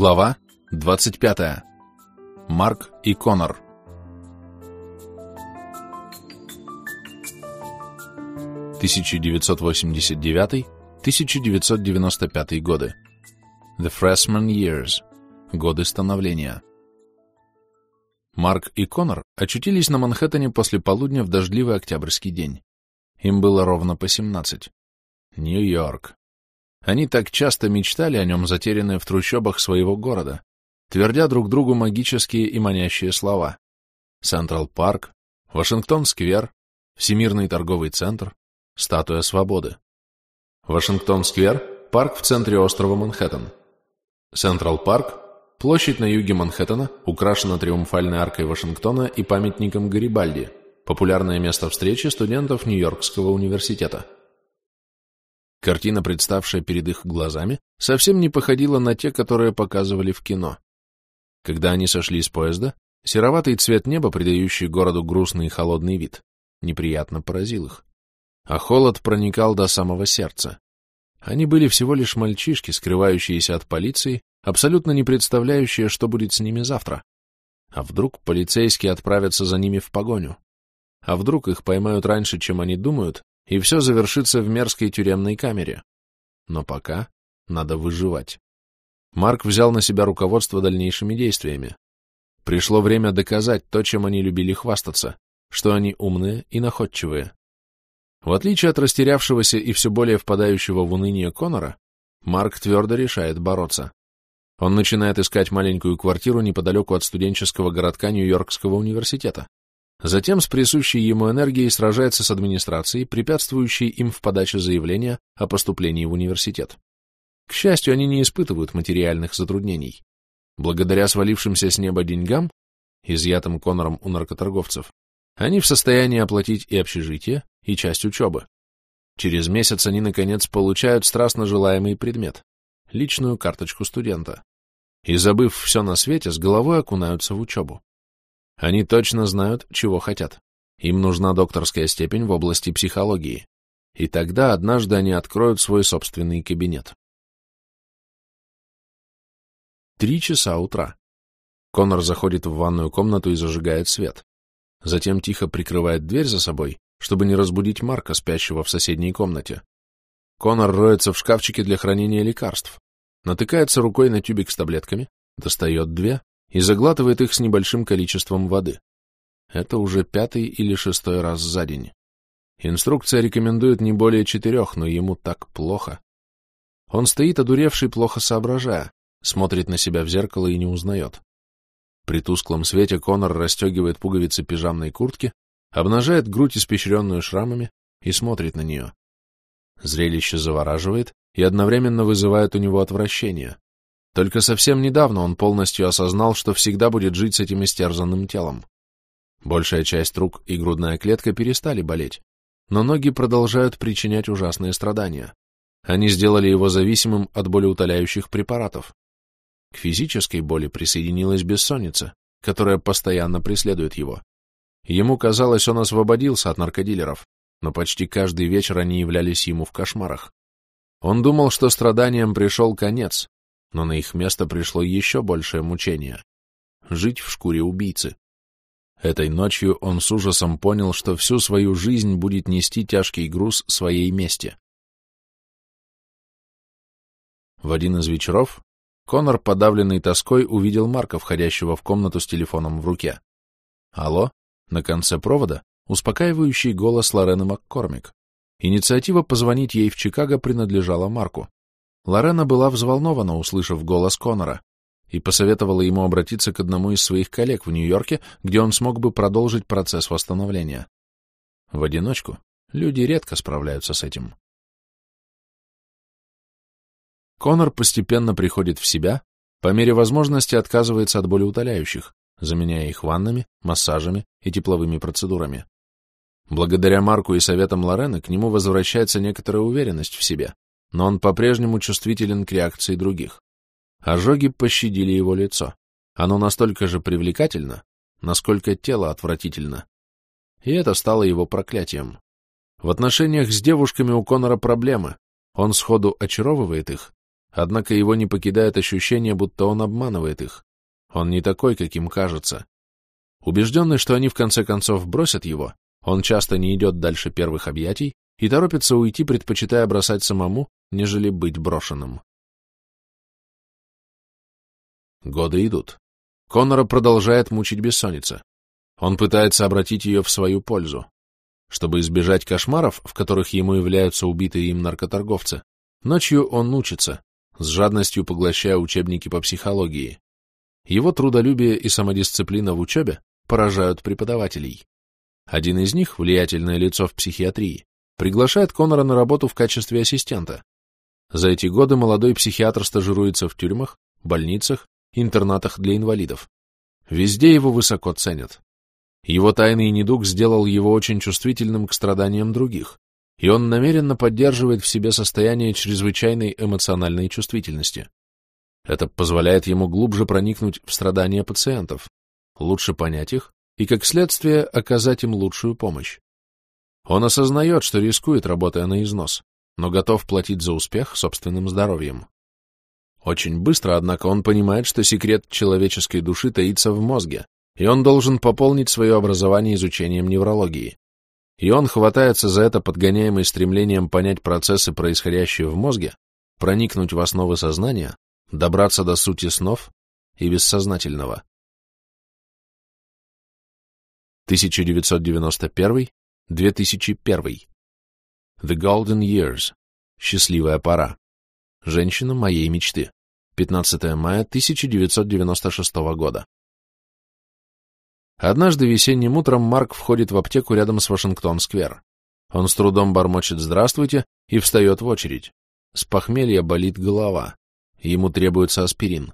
Глава 25. Марк и Конор. (1989-1995 годы). The Freshman Years. Годы становления. Марк и Конор очутились на Манхэттене после полудня в дождливый октябрьский день. Им было ровно по 17. Нью-Йорк. Они так часто мечтали о нем, затерянные в трущобах своего города, твердя друг другу магические и манящие слова. Централ Парк, Вашингтон-сквер, Всемирный торговый центр, Статуя Свободы. Вашингтон-сквер – парк в центре острова Манхэттен. Централ Парк – площадь на юге Манхэттена, украшена триумфальной аркой Вашингтона и памятником Гарибальди, популярное место встречи студентов Нью-Йоркского университета. Картина, представшая перед их глазами, совсем не походила на те, которые показывали в кино. Когда они сошли с поезда, сероватый цвет неба, придающий городу грустный и холодный вид, неприятно поразил их. А холод проникал до самого сердца. Они были всего лишь мальчишки, скрывающиеся от полиции, абсолютно не представляющие, что будет с ними завтра. А вдруг полицейские отправятся за ними в погоню? А вдруг их поймают раньше, чем они думают, и все завершится в мерзкой тюремной камере. Но пока надо выживать. Марк взял на себя руководство дальнейшими действиями. Пришло время доказать то, чем они любили хвастаться, что они умные и находчивые. В отличие от растерявшегося и все более впадающего в уныние Конора, Марк твердо решает бороться. Он начинает искать маленькую квартиру неподалеку от студенческого городка Нью-Йоркского университета. Затем с присущей ему энергией сражается с администрацией, препятствующей им в подаче заявления о поступлении в университет. К счастью, они не испытывают материальных затруднений. Благодаря свалившимся с неба деньгам, изъятым Конором у наркоторговцев, они в состоянии оплатить и общежитие, и часть учебы. Через месяц они, наконец, получают страстно желаемый предмет — личную карточку студента. И, забыв все на свете, с головой окунаются в учебу. Они точно знают, чего хотят. Им нужна докторская степень в области психологии. И тогда однажды они откроют свой собственный кабинет. Три часа утра. Конор заходит в ванную комнату и зажигает свет. Затем тихо прикрывает дверь за собой, чтобы не разбудить Марка, спящего в соседней комнате. Конор роется в шкафчике для хранения лекарств, натыкается рукой на тюбик с таблетками, достает две и заглатывает их с небольшим количеством воды. Это уже пятый или шестой раз за день. Инструкция рекомендует не более четырех, но ему так плохо. Он стоит одуревший, плохо соображая, смотрит на себя в зеркало и не узнает. При тусклом свете Конор расстегивает пуговицы пижамной куртки, обнажает грудь, испещренную шрамами, и смотрит на нее. Зрелище завораживает и одновременно вызывает у него отвращение. Только совсем недавно он полностью осознал, что всегда будет жить с этим истерзанным телом. Большая часть рук и грудная клетка перестали болеть, но ноги продолжают причинять ужасные страдания. Они сделали его зависимым от болеутоляющих препаратов. К физической боли присоединилась бессонница, которая постоянно преследует его. Ему казалось, он освободился от наркодилеров, но почти каждый вечер они являлись ему в кошмарах. Он думал, что страданиям пришел конец, но на их место пришло еще большее мучение — жить в шкуре убийцы. Этой ночью он с ужасом понял, что всю свою жизнь будет нести тяжкий груз своей мести. В один из вечеров Конор, подавленный тоской, увидел Марка, входящего в комнату с телефоном в руке. «Алло?» На конце провода успокаивающий голос Лорены Маккормик. Инициатива позвонить ей в Чикаго принадлежала Марку. Лорена была взволнована, услышав голос Конора, и посоветовала ему обратиться к одному из своих коллег в Нью-Йорке, где он смог бы продолжить процесс восстановления. В одиночку люди редко справляются с этим. Конор постепенно приходит в себя, по мере возможности отказывается от болеутоляющих, заменяя их ваннами, массажами и тепловыми процедурами. Благодаря Марку и советам Лорены к нему возвращается некоторая уверенность в себе, но он по-прежнему чувствителен к реакции других. Ожоги пощадили его лицо. Оно настолько же привлекательно, насколько тело отвратительно. И это стало его проклятием. В отношениях с девушками у Конора проблемы. Он сходу очаровывает их, однако его не покидает ощущение, будто он обманывает их. Он не такой, каким кажется. Убежденный, что они в конце концов бросят его, он часто не идет дальше первых объятий и торопится уйти, предпочитая бросать самому, нежели быть брошенным. Годы идут. Коннора продолжает мучить бессонница. Он пытается обратить ее в свою пользу. Чтобы избежать кошмаров, в которых ему являются убитые им наркоторговцы, ночью он учится, с жадностью поглощая учебники по психологии. Его трудолюбие и самодисциплина в учебе поражают преподавателей. Один из них, влиятельное лицо в психиатрии, приглашает Коннора на работу в качестве ассистента. За эти годы молодой психиатр стажируется в тюрьмах, больницах, интернатах для инвалидов. Везде его высоко ценят. Его тайный недуг сделал его очень чувствительным к страданиям других, и он намеренно поддерживает в себе состояние чрезвычайной эмоциональной чувствительности. Это позволяет ему глубже проникнуть в страдания пациентов, лучше понять их и, как следствие, оказать им лучшую помощь. Он осознает, что рискует, работая на износ, но готов платить за успех собственным здоровьем. Очень быстро, однако, он понимает, что секрет человеческой души таится в мозге, и он должен пополнить свое образование изучением неврологии. И он хватается за это, подгоняемый стремлением понять процессы, происходящие в мозге, проникнуть в основы сознания, добраться до сути снов и бессознательного. 1991-2001 The Golden Years. Счастливая пора. Женщина моей мечты. 15 мая 1996 года. Однажды весенним утром Марк входит в аптеку рядом с Вашингтон-сквер. Он с трудом бормочет «Здравствуйте» и встает в очередь. С похмелья болит голова. Ему требуется аспирин.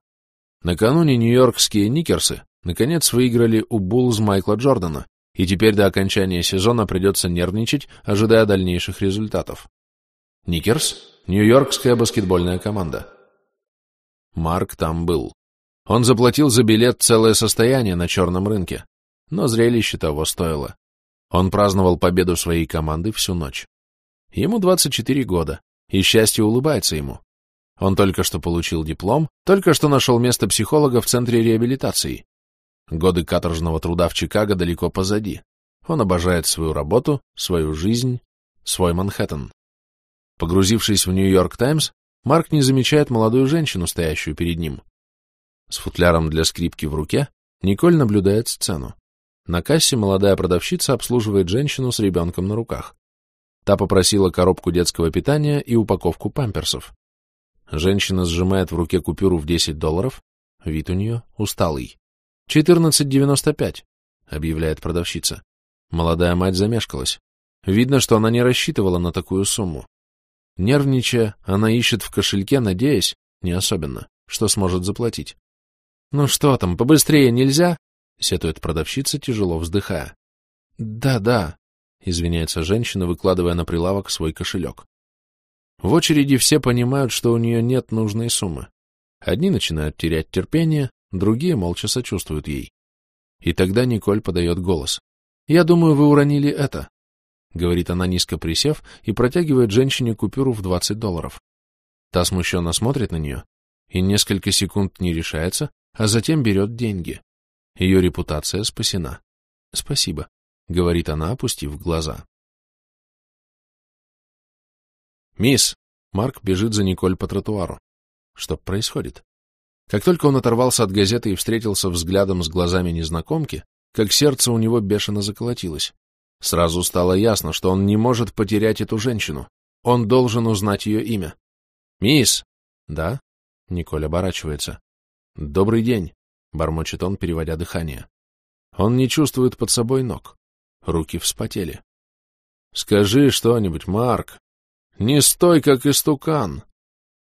Накануне нью-йоркские Никерсы наконец выиграли у Буллз Майкла Джордана, и теперь до окончания сезона придется нервничать, ожидая дальнейших результатов. Никерс — нью-йоркская баскетбольная команда. Марк там был. Он заплатил за билет целое состояние на черном рынке но зрелище того стоило. Он праздновал победу своей команды всю ночь. Ему 24 года, и счастье улыбается ему. Он только что получил диплом, только что нашел место психолога в центре реабилитации. Годы каторжного труда в Чикаго далеко позади. Он обожает свою работу, свою жизнь, свой Манхэттен. Погрузившись в Нью-Йорк Таймс, Марк не замечает молодую женщину, стоящую перед ним. С футляром для скрипки в руке Николь наблюдает сцену. На кассе молодая продавщица обслуживает женщину с ребенком на руках. Та попросила коробку детского питания и упаковку памперсов. Женщина сжимает в руке купюру в 10 долларов. Вид у нее усталый. «14.95», — объявляет продавщица. Молодая мать замешкалась. Видно, что она не рассчитывала на такую сумму. Нервничая, она ищет в кошельке, надеясь, не особенно, что сможет заплатить. «Ну что там, побыстрее нельзя?» — сетует продавщица, тяжело вздыхая. «Да, да», — извиняется женщина, выкладывая на прилавок свой кошелек. В очереди все понимают, что у нее нет нужной суммы. Одни начинают терять терпение, другие молча сочувствуют ей. И тогда Николь подает голос. «Я думаю, вы уронили это», — говорит она, низко присев, и протягивает женщине купюру в 20 долларов. Та смущенно смотрит на нее и несколько секунд не решается, а затем берет деньги. Ее репутация спасена. Спасибо, — говорит она, опустив глаза. «Мисс!» — Марк бежит за Николь по тротуару. Что происходит? Как только он оторвался от газеты и встретился взглядом с глазами незнакомки, как сердце у него бешено заколотилось. Сразу стало ясно, что он не может потерять эту женщину. Он должен узнать ее имя. «Мисс!» «Да?» — Николь оборачивается. «Добрый день!» бормочет он, переводя дыхание. Он не чувствует под собой ног. Руки вспотели. Скажи что-нибудь, Марк. Не стой, как истукан.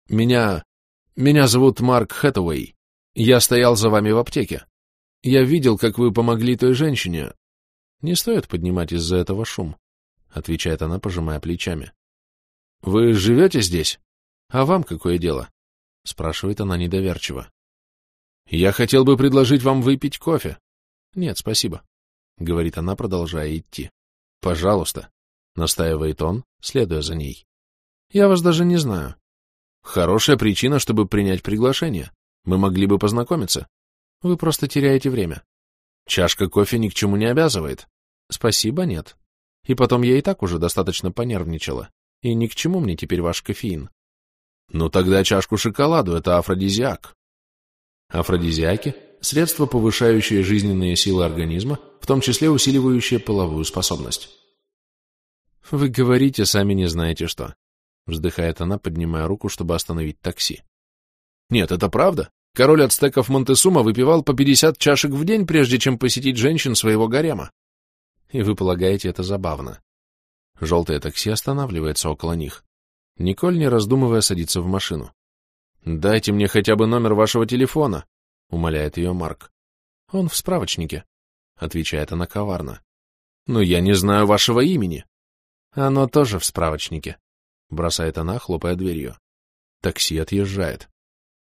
Меня... Меня зовут Марк Хэтэуэй. Я стоял за вами в аптеке. Я видел, как вы помогли той женщине. Не стоит поднимать из-за этого шум, — отвечает она, пожимая плечами. — Вы живете здесь? А вам какое дело? — спрашивает она недоверчиво. Я хотел бы предложить вам выпить кофе. Нет, спасибо, — говорит она, продолжая идти. Пожалуйста, — настаивает он, следуя за ней. Я вас даже не знаю. Хорошая причина, чтобы принять приглашение. Мы могли бы познакомиться. Вы просто теряете время. Чашка кофе ни к чему не обязывает. Спасибо, нет. И потом я и так уже достаточно понервничала. И ни к чему мне теперь ваш кофеин. Ну тогда чашку шоколаду, это афродизиак. Афродизиаки – средства, повышающие жизненные силы организма, в том числе усиливающие половую способность. Вы говорите, сами не знаете что. Вздыхает она, поднимая руку, чтобы остановить такси. Нет, это правда. Король ацтеков Монтесума выпивал по 50 чашек в день, прежде чем посетить женщин своего гарема. И вы полагаете это забавно. Желтое такси останавливается около них. Николь, не раздумывая, садится в машину. «Дайте мне хотя бы номер вашего телефона», — умоляет ее Марк. «Он в справочнике», — отвечает она коварно. «Но я не знаю вашего имени». «Оно тоже в справочнике», — бросает она, хлопая дверью. Такси отъезжает.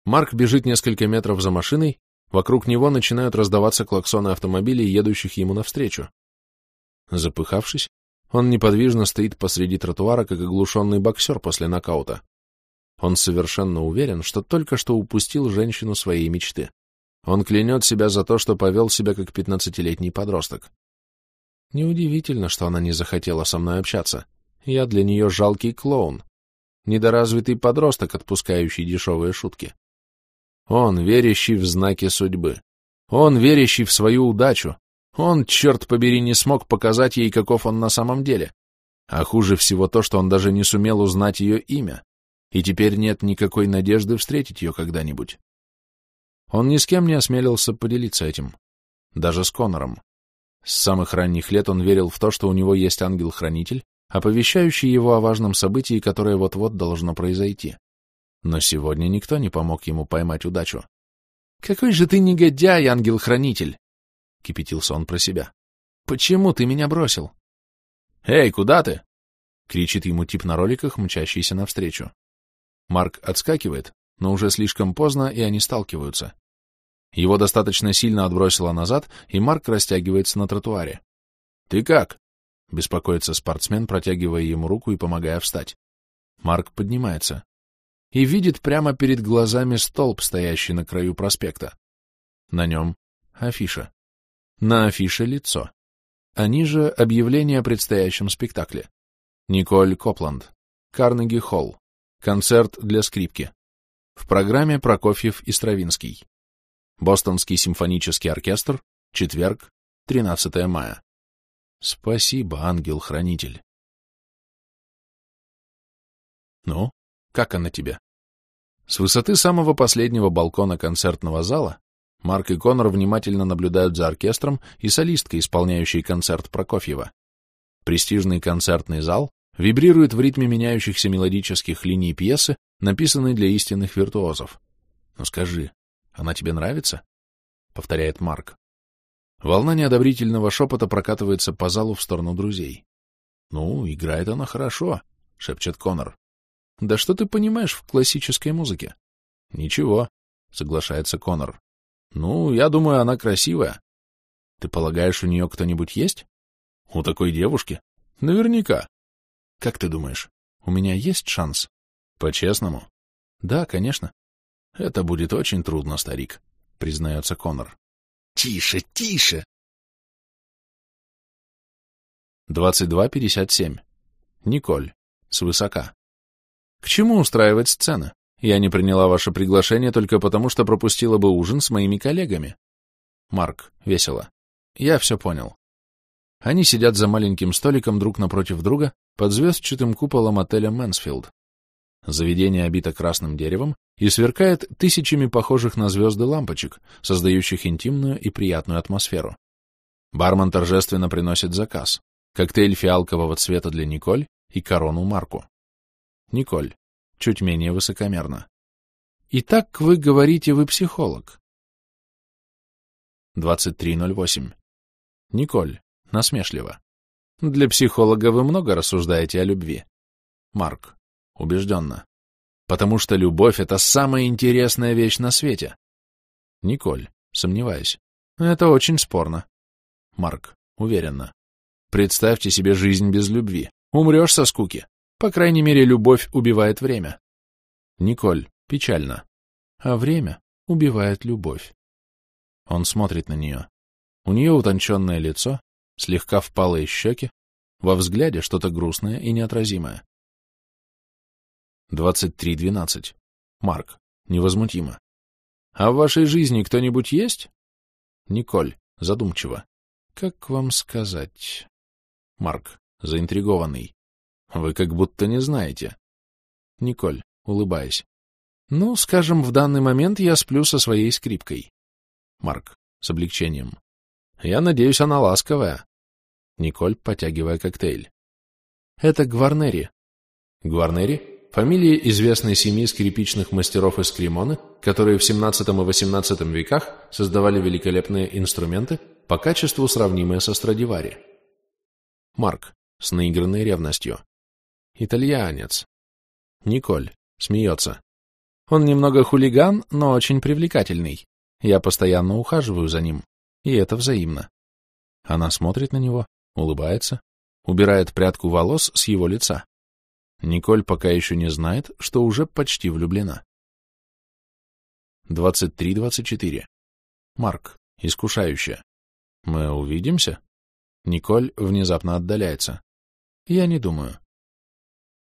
Марк бежит несколько метров за машиной, вокруг него начинают раздаваться клаксоны автомобилей, едущих ему навстречу. Запыхавшись, он неподвижно стоит посреди тротуара, как оглушенный боксер после нокаута. Он совершенно уверен, что только что упустил женщину своей мечты. Он клянет себя за то, что повел себя как пятнадцатилетний подросток. Неудивительно, что она не захотела со мной общаться. Я для нее жалкий клоун, недоразвитый подросток, отпускающий дешевые шутки. Он, верящий в знаки судьбы. Он, верящий в свою удачу, он, черт побери, не смог показать ей, каков он на самом деле. А хуже всего то, что он даже не сумел узнать ее имя, и теперь нет никакой надежды встретить ее когда-нибудь. Он ни с кем не осмелился поделиться этим, даже с Конором. С самых ранних лет он верил в то, что у него есть ангел-хранитель, оповещающий его о важном событии, которое вот-вот должно произойти. Но сегодня никто не помог ему поймать удачу. «Какой же ты негодяй, ангел-хранитель!» кипятился он про себя. «Почему ты меня бросил?» «Эй, куда ты?» — кричит ему тип на роликах, мчащийся навстречу. Марк отскакивает, но уже слишком поздно, и они сталкиваются. Его достаточно сильно отбросило назад, и Марк растягивается на тротуаре. «Ты как?» — беспокоится спортсмен, протягивая ему руку и помогая встать. Марк поднимается и видит прямо перед глазами столб, стоящий на краю проспекта. На нем афиша. На афише лицо. А ниже объявление о предстоящем спектакле. Николь Копланд. Карнеги Холл. Концерт для скрипки. В программе Прокофьев и Стравинский. Бостонский симфонический оркестр. Четверг, 13 мая. Спасибо, ангел-хранитель. Ну, как она тебе? С высоты самого последнего балкона концертного зала Марк и Конор внимательно наблюдают за оркестром и солисткой, исполняющей концерт Прокофьева. Престижный концертный зал вибрирует в ритме меняющихся мелодических линий пьесы, написанной для истинных виртуозов. «Ну скажи, она тебе нравится?» — повторяет Марк. Волна неодобрительного шепота прокатывается по залу в сторону друзей. «Ну, играет она хорошо», — шепчет Конор. «Да что ты понимаешь в классической музыке?» «Ничего», — соглашается Конор. Ну, я думаю, она красивая. Ты полагаешь, у нее кто-нибудь есть? У такой девушки? Наверняка. Как ты думаешь, у меня есть шанс? По-честному? Да, конечно. Это будет очень трудно, старик, признается Конор. Тише, тише! 22.57. Николь. Свысока. К чему устраивать сцены? Я не приняла ваше приглашение только потому, что пропустила бы ужин с моими коллегами. Марк, весело. Я все понял. Они сидят за маленьким столиком друг напротив друга под звездчатым куполом отеля Мэнсфилд. Заведение обито красным деревом и сверкает тысячами похожих на звезды лампочек, создающих интимную и приятную атмосферу. Бармен торжественно приносит заказ. Коктейль фиалкового цвета для Николь и корону Марку. Николь чуть менее высокомерно. «Итак, вы говорите, вы психолог?» 23.08. Николь, насмешливо. «Для психолога вы много рассуждаете о любви?» Марк, убежденно. «Потому что любовь — это самая интересная вещь на свете». Николь, сомневаясь. «Это очень спорно». Марк, уверенно. «Представьте себе жизнь без любви. Умрешь со скуки. По крайней мере, любовь убивает время. Николь, печально. А время убивает любовь. Он смотрит на нее. У нее утонченное лицо, слегка впалые щеки, во взгляде что-то грустное и неотразимое. 23.12. Марк. Невозмутимо. «А в вашей жизни кто-нибудь есть?» Николь. Задумчиво. «Как вам сказать?» Марк. Заинтригованный. «Вы как будто не знаете». Николь. Улыбаясь. «Ну, скажем, в данный момент я сплю со своей скрипкой». Марк. С облегчением. «Я надеюсь, она ласковая». Николь, потягивая коктейль. «Это Гварнери». «Гварнери?» Фамилия известной семьи скрипичных мастеров из Кремона, которые в XVII и XVIII веках создавали великолепные инструменты, по качеству сравнимые со Страдивари. Марк, с наигранной ревностью. Итальянец. Николь, смеется. Он немного хулиган, но очень привлекательный. Я постоянно ухаживаю за ним, и это взаимно. Она смотрит на него, улыбается, убирает прядку волос с его лица. Николь пока еще не знает, что уже почти влюблена. 23-24. Марк, искушающе. Мы увидимся? Николь внезапно отдаляется. Я не думаю.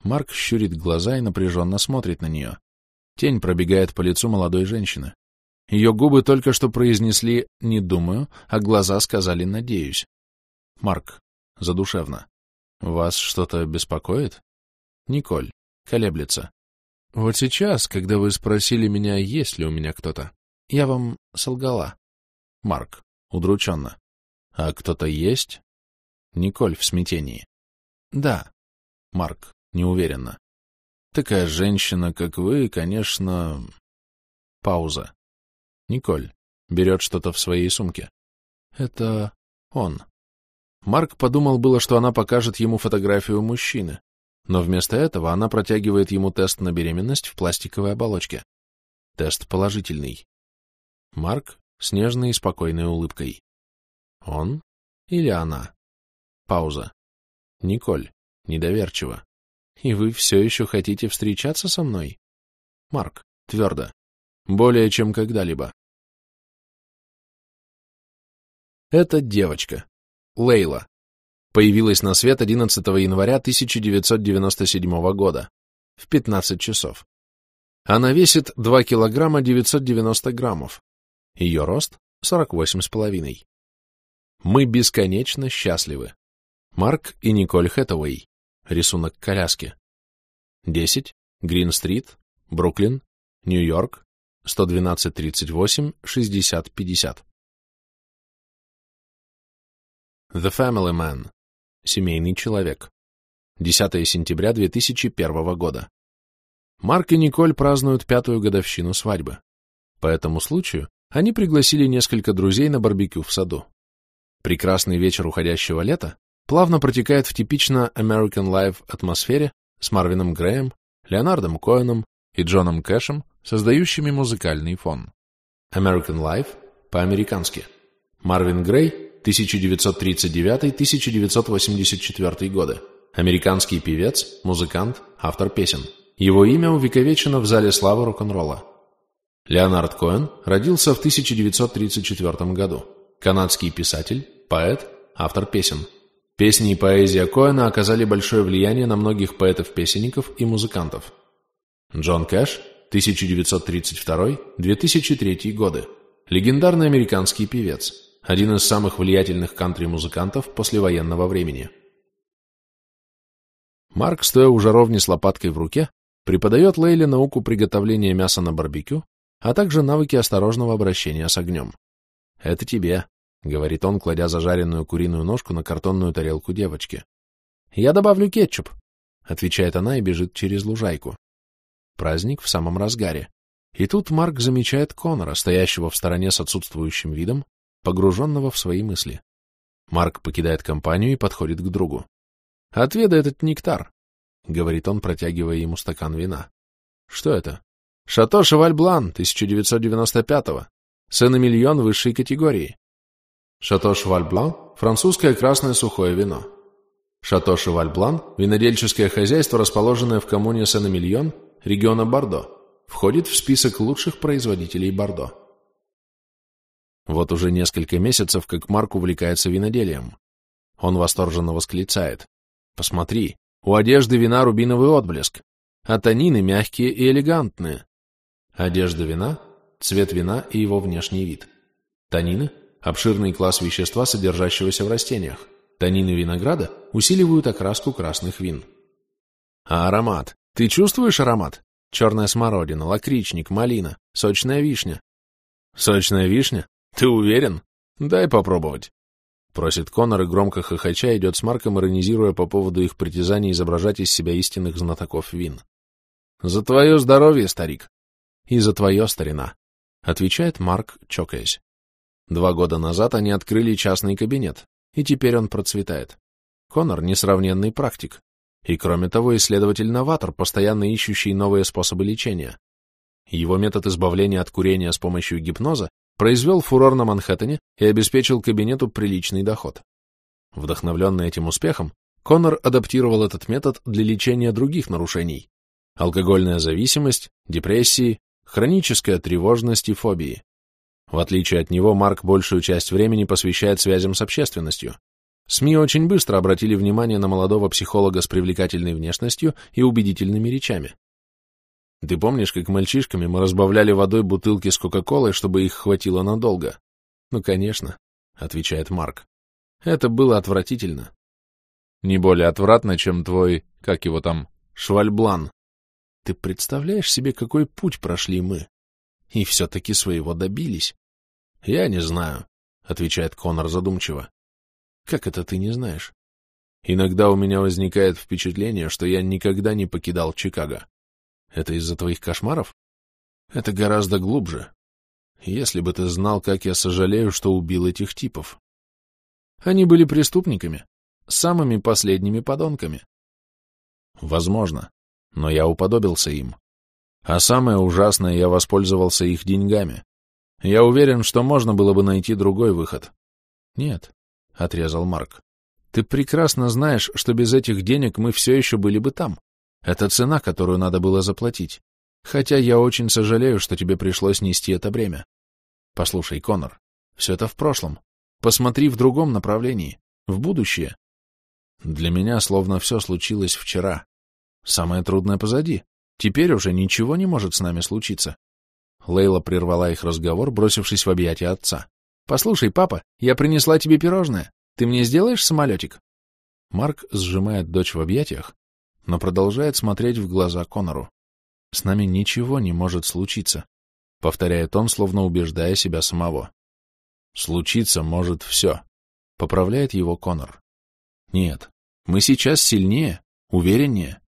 Марк щурит глаза и напряженно смотрит на нее. Тень пробегает по лицу молодой женщины. Ее губы только что произнесли «не думаю», а глаза сказали «надеюсь». Марк, задушевно. Вас что-то беспокоит? Николь. Колеблется. Вот сейчас, когда вы спросили меня, есть ли у меня кто-то, я вам солгала. Марк. Удрученно. А кто-то есть? Николь в смятении. Да. Марк. Неуверенно. Такая женщина, как вы, конечно... Пауза. Николь. Берет что-то в своей сумке. Это он. Марк подумал было, что она покажет ему фотографию мужчины, но вместо этого она протягивает ему тест на беременность в пластиковой оболочке. Тест положительный. Марк с нежной и спокойной улыбкой. Он или она? Пауза. Николь, недоверчиво. И вы все еще хотите встречаться со мной? Марк, твердо. Более чем когда-либо. Это девочка. Лейла появилась на свет 11 января 1997 года в 15 часов. Она весит 2 килограмма 990 граммов. Ее рост 48,5. Мы бесконечно счастливы. Марк и Николь Хэтэуэй. Рисунок коляски. 10. Грин-стрит, Бруклин, Нью-Йорк, 112-38, 60-50. The Family Man. Семейный человек. 10 сентября 2001 года. Марк и Николь празднуют пятую годовщину свадьбы. По этому случаю они пригласили несколько друзей на барбекю в саду. Прекрасный вечер уходящего лета плавно протекает в типично American Life атмосфере с Марвином Греем, Леонардом Коэном и Джоном Кэшем, создающими музыкальный фон. American Life по-американски. Марвин Грей 1939-1984 годы. Американский певец, музыкант, автор песен. Его имя увековечено в зале славы рок-н-ролла. Леонард Коэн родился в 1934 году. Канадский писатель, поэт, автор песен. Песни и поэзия Коэна оказали большое влияние на многих поэтов-песенников и музыкантов. Джон Кэш, 1932-2003 годы. Легендарный американский певец один из самых влиятельных кантри-музыкантов послевоенного времени. Марк, стоя у жаровни с лопаткой в руке, преподает Лейле науку приготовления мяса на барбекю, а также навыки осторожного обращения с огнем. «Это тебе», — говорит он, кладя зажаренную куриную ножку на картонную тарелку девочки. «Я добавлю кетчуп», — отвечает она и бежит через лужайку. Праздник в самом разгаре. И тут Марк замечает Конора, стоящего в стороне с отсутствующим видом, погруженного в свои мысли. Марк покидает компанию и подходит к другу. «Отведай этот нектар», — говорит он, протягивая ему стакан вина. «Что это?» «Шато Шевальблан, 1995-го. Сен-Эмильон высшей категории». Шато Шевальблан — французское красное сухое вино. Шато Шевальблан — винодельческое хозяйство, расположенное в коммуне Сен-Эмильон, региона Бордо, Входит в список лучших производителей Бордо. Вот уже несколько месяцев, как Марк увлекается виноделием. Он восторженно восклицает. «Посмотри, у одежды вина рубиновый отблеск, а танины мягкие и элегантные. Одежда вина, цвет вина и его внешний вид. Танины – обширный класс вещества, содержащегося в растениях. Танины винограда усиливают окраску красных вин. А аромат? Ты чувствуешь аромат? Черная смородина, лакричник, малина, сочная вишня. Сочная вишня? Ты уверен? Дай попробовать. Просит Конор и громко хохоча идет с Марком, иронизируя по поводу их притязаний изображать из себя истинных знатоков вин. «За твое здоровье, старик!» «И за твое, старина!» — отвечает Марк, чокаясь. Два года назад они открыли частный кабинет, и теперь он процветает. Конор — несравненный практик. И, кроме того, исследователь-новатор, постоянно ищущий новые способы лечения. Его метод избавления от курения с помощью гипноза произвел фурор на Манхэттене и обеспечил кабинету приличный доход. Вдохновленный этим успехом, Коннор адаптировал этот метод для лечения других нарушений – алкогольная зависимость, депрессии, хроническая тревожность и фобии. В отличие от него, Марк большую часть времени посвящает связям с общественностью. СМИ очень быстро обратили внимание на молодого психолога с привлекательной внешностью и убедительными речами. Ты помнишь, как мальчишками мы разбавляли водой бутылки с Кока-Колой, чтобы их хватило надолго? Ну, конечно, — отвечает Марк. Это было отвратительно. Не более отвратно, чем твой, как его там, швальблан. Ты представляешь себе, какой путь прошли мы? И все-таки своего добились. Я не знаю, — отвечает Конор задумчиво. Как это ты не знаешь? Иногда у меня возникает впечатление, что я никогда не покидал Чикаго. Это из-за твоих кошмаров? Это гораздо глубже. Если бы ты знал, как я сожалею, что убил этих типов. Они были преступниками, самыми последними подонками. Возможно, но я уподобился им. А самое ужасное, я воспользовался их деньгами. Я уверен, что можно было бы найти другой выход. Нет, — отрезал Марк. Ты прекрасно знаешь, что без этих денег мы все еще были бы там. Это цена, которую надо было заплатить. Хотя я очень сожалею, что тебе пришлось нести это бремя. Послушай, Конор, все это в прошлом. Посмотри в другом направлении, в будущее. Для меня словно все случилось вчера. Самое трудное позади. Теперь уже ничего не может с нами случиться. Лейла прервала их разговор, бросившись в объятия отца. «Послушай, папа, я принесла тебе пирожное. Ты мне сделаешь самолетик?» Марк сжимает дочь в объятиях, но продолжает смотреть в глаза Конору. «С нами ничего не может случиться», — повторяет он, словно убеждая себя самого. «Случиться может все», — поправляет его Конор. «Нет, мы сейчас сильнее, увереннее.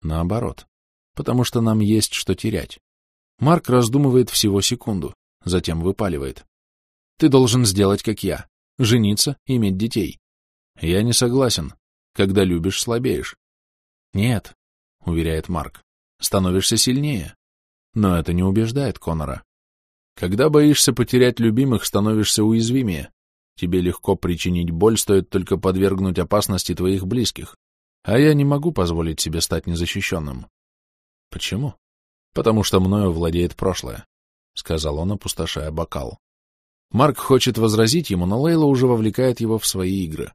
Наоборот, потому что нам есть что терять». Марк раздумывает всего секунду, затем выпаливает. «Ты должен сделать, как я. Жениться, иметь детей». «Я не согласен. Когда любишь, слабеешь. Нет, уверяет Марк, становишься сильнее. Но это не убеждает Конора. Когда боишься потерять любимых, становишься уязвимее. Тебе легко причинить боль, стоит только подвергнуть опасности твоих близких. А я не могу позволить себе стать незащищенным. Почему? Потому что мною владеет прошлое, — сказал он, опустошая бокал. Марк хочет возразить ему, но Лейла уже вовлекает его в свои игры.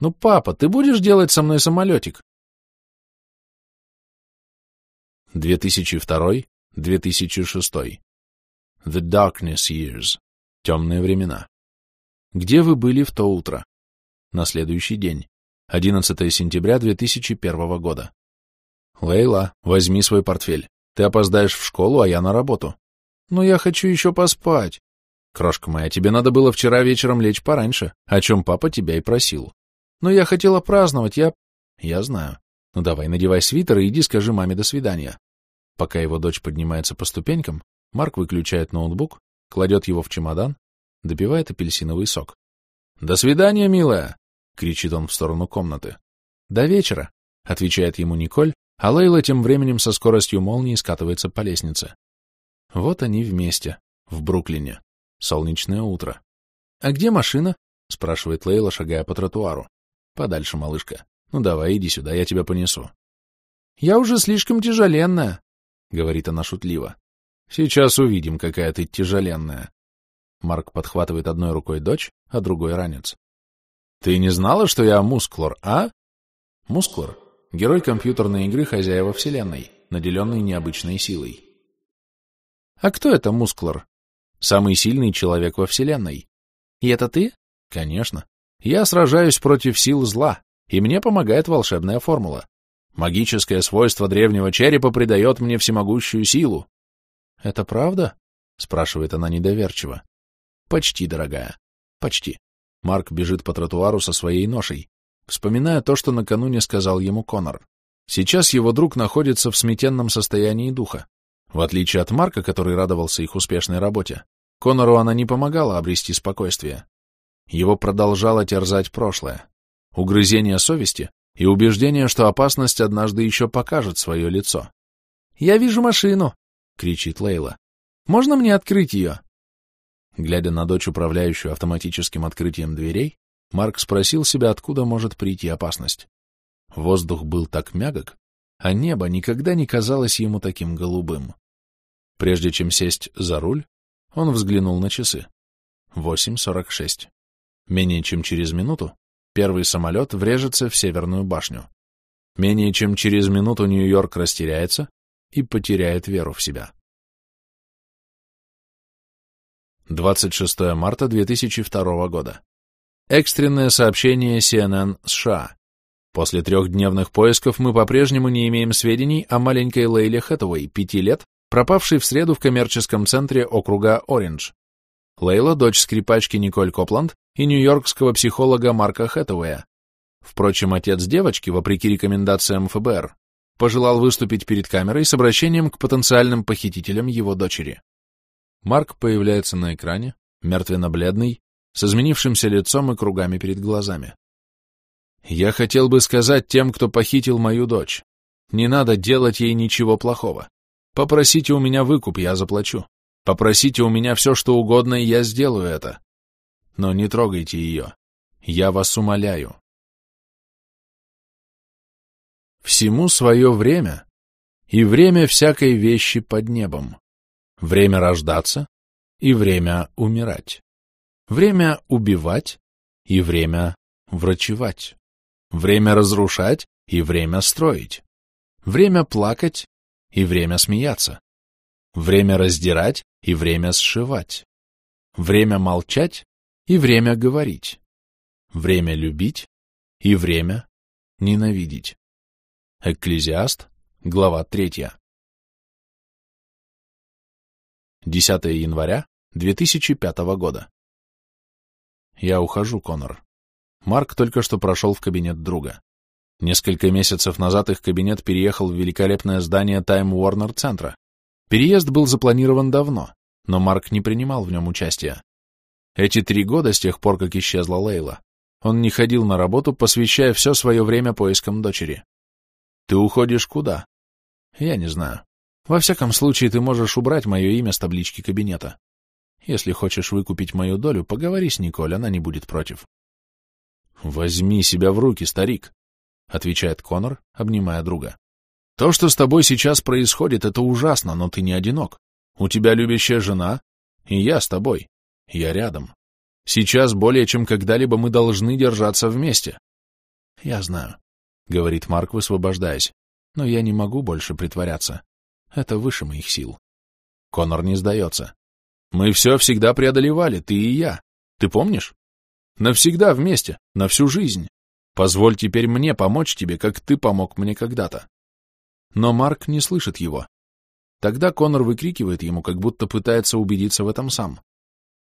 «Ну, папа, ты будешь делать со мной самолетик?» 2002-2006. The Darkness Years. Темные времена. Где вы были в то утро? На следующий день. 11 сентября 2001 года. Лейла, возьми свой портфель. Ты опоздаешь в школу, а я на работу. Но я хочу еще поспать. Крошка моя, тебе надо было вчера вечером лечь пораньше, о чем папа тебя и просил. Но я хотела праздновать, я... Я знаю. Ну давай, надевай свитер и иди скажи маме до свидания. Пока его дочь поднимается по ступенькам, Марк выключает ноутбук, кладет его в чемодан, допивает апельсиновый сок. «До свидания, милая!» — кричит он в сторону комнаты. «До вечера!» — отвечает ему Николь, а Лейла тем временем со скоростью молнии скатывается по лестнице. Вот они вместе, в Бруклине. Солнечное утро. «А где машина?» — спрашивает Лейла, шагая по тротуару. «Подальше, малышка. Ну давай, иди сюда, я тебя понесу». «Я уже слишком тяжеленная», — говорит она шутливо. Сейчас увидим, какая ты тяжеленная. Марк подхватывает одной рукой дочь, а другой ранец. Ты не знала, что я Мусклор, а? Мусклор — герой компьютерной игры «Хозяева Вселенной», наделенный необычной силой. А кто это Мусклор? Самый сильный человек во Вселенной. И это ты? Конечно. Я сражаюсь против сил зла, и мне помогает волшебная формула. Магическое свойство древнего черепа придает мне всемогущую силу. Это правда? Спрашивает она недоверчиво. Почти, дорогая. Почти. Марк бежит по тротуару со своей ношей, вспоминая то, что накануне сказал ему Конор. Сейчас его друг находится в сметенном состоянии духа. В отличие от Марка, который радовался их успешной работе, Конору она не помогала обрести спокойствие. Его продолжало терзать прошлое, угрызение совести и убеждение, что опасность однажды еще покажет свое лицо. «Я вижу машину!» — кричит Лейла. «Можно мне открыть ее?» Глядя на дочь, управляющую автоматическим открытием дверей, Марк спросил себя, откуда может прийти опасность. Воздух был так мягок, а небо никогда не казалось ему таким голубым. Прежде чем сесть за руль, он взглянул на часы. 8.46. Менее чем через минуту первый самолет врежется в Северную башню. Менее чем через минуту Нью-Йорк растеряется и потеряет веру в себя. 26 марта 2002 года. Экстренное сообщение CNN США. После трехдневных поисков мы по-прежнему не имеем сведений о маленькой Лейле Хэтэуэй, пяти лет, пропавшей в среду в коммерческом центре округа Ориндж. Лейла – дочь скрипачки Николь Копланд и нью-йоркского психолога Марка Хэтэуэя. Впрочем, отец девочки, вопреки рекомендациям ФБР, пожелал выступить перед камерой с обращением к потенциальным похитителям его дочери. Марк появляется на экране, мертвенно-бледный, с изменившимся лицом и кругами перед глазами. Я хотел бы сказать тем, кто похитил мою дочь. Не надо делать ей ничего плохого. Попросите у меня выкуп, я заплачу. Попросите у меня все, что угодно, и я сделаю это. Но не трогайте ее. Я вас умоляю. Всему свое время, и время всякой вещи под небом. Время рождаться и время умирать. Время убивать и время врачевать. Время разрушать и время строить. Время плакать и время смеяться. Время раздирать и время сшивать. Время молчать и время говорить. Время любить и время ненавидеть. Экклезиаст, глава 3. 10 января 2005 года. Я ухожу, Конор. Марк только что прошел в кабинет друга. Несколько месяцев назад их кабинет переехал в великолепное здание Time Warner центра. Переезд был запланирован давно, но Марк не принимал в нем участия. Эти три года, с тех пор, как исчезла Лейла, он не ходил на работу, посвящая все свое время поискам дочери. «Ты уходишь куда?» «Я не знаю. Во всяком случае, ты можешь убрать мое имя с таблички кабинета. Если хочешь выкупить мою долю, поговори с Николь, она не будет против. «Возьми себя в руки, старик», — отвечает Конор, обнимая друга. «То, что с тобой сейчас происходит, это ужасно, но ты не одинок. У тебя любящая жена, и я с тобой. Я рядом. Сейчас более чем когда-либо мы должны держаться вместе». «Я знаю», — говорит Марк, высвобождаясь, — «но я не могу больше притворяться. Это выше моих сил». Конор не сдается. «Мы все всегда преодолевали, ты и я. Ты помнишь?» Навсегда вместе, на всю жизнь. Позволь теперь мне помочь тебе, как ты помог мне когда-то. Но Марк не слышит его. Тогда Конор выкрикивает ему, как будто пытается убедиться в этом сам.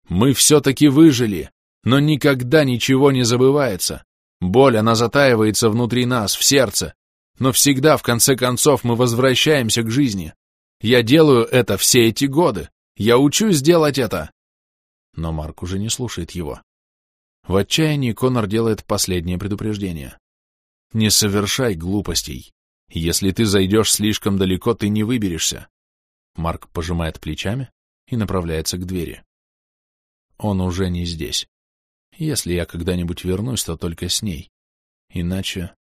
«Мы все-таки выжили, но никогда ничего не забывается. Боль, она затаивается внутри нас, в сердце. Но всегда, в конце концов, мы возвращаемся к жизни. Я делаю это все эти годы. Я учусь делать это!» Но Марк уже не слушает его. В отчаянии Конор делает последнее предупреждение. «Не совершай глупостей. Если ты зайдешь слишком далеко, ты не выберешься». Марк пожимает плечами и направляется к двери. Он уже не здесь. Если я когда-нибудь вернусь, то только с ней. Иначе...